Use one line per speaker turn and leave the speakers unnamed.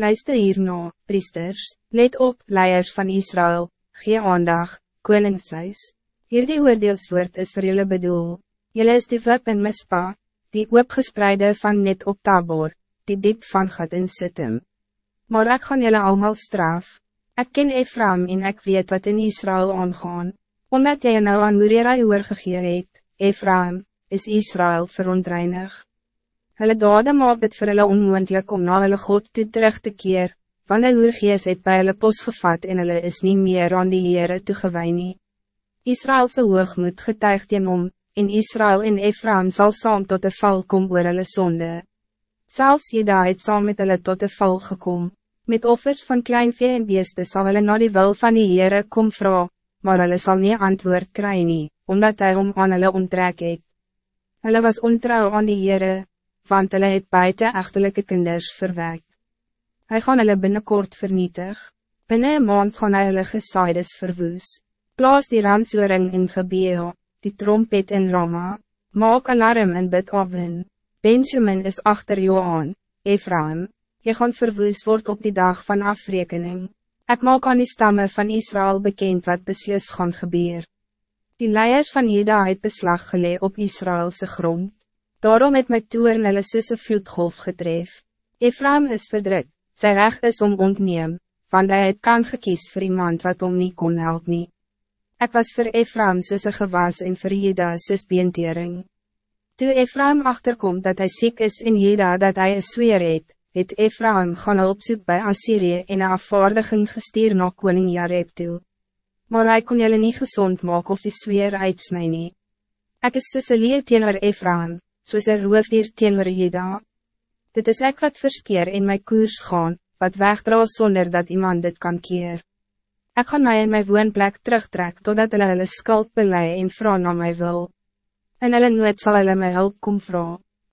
Luister hierna, priesters, let op, leiers van Israël, gee aandag, koningshuis. Hierdie oordeelswoord is voor jullie bedoel. Jullie is die wip in mispa, die oopgespreide van net op tabor, die diep van God in sitem. Maar ik gaan jullie allemaal straf. Ik ken Ephraim en ik weet wat in Israël aangaan. Omdat jy nou aan Uriera oorgegee het, Ephraim, is Israël verontreinig. Hulle dade maak dit vir hulle onmoendlik om na hulle God toe terug te keer, want die oorgees het by hulle pos gevat en hulle is niet meer aan die Heere toegewijn nie. Israëlse hoogmoed getuig teen om, en Israël en Ephraim zal saam tot de val kom oor hulle sonde. Zelfs Jeda het saam met hulle tot de val gekom, met offers van klein vee en beeste sal hulle na die wil van die Heere kom vragen maar hulle sal nie antwoord kry nie, omdat hy om aan hulle onttrek het. Hulle was ontrouw aan die Heere, want hulle het buiten echtelike kinders verwek. Hy gaan hulle binnenkort vernietig, binnen een maand gaan hy hulle gesaides verwoes. Plaas die ransoring in Gebeo, die trompet in Rama, maak alarm in Bid-Aven. Benjamin is achter jou aan, Ephraim, je gaan verwoes word op die dag van afrekening. Ik maak aan die stammen van Israël bekend wat beslis gaan gebeur. Die leiers van Juda het beslag gelee op Israëlse grond. Daarom het my toeren hulle soos een vloedgolf getref. Ephraim is verdruk, sy recht is om ontneem, want hy het kan gekies voor iemand wat om niet kon help nie. Ek was voor Ephraim soos een gewas en voor Juda soos beentering. Toe Ephraim achterkom dat hij ziek is in Juda dat hij een sweer het, het Ephraim gaan opzoek bij Assyrië en een afvaardiging gestuur na koning Jareb toe. Maar hij kon jullie niet gezond maken of die sfeer uitsnij nie. Ek is soos een leeuw teenoor Ephraim, soos een roofdier teenoor Jeda. Dit is ek wat verskeer in my koers gaan, wat wegdra zonder dat iemand dit kan keer. Ik ga mij in mijn woonplek terugtrek totdat hulle hulle skuld belei en vrouw naar mij wil. En hulle nooit sal hulle my hulp kom vragen.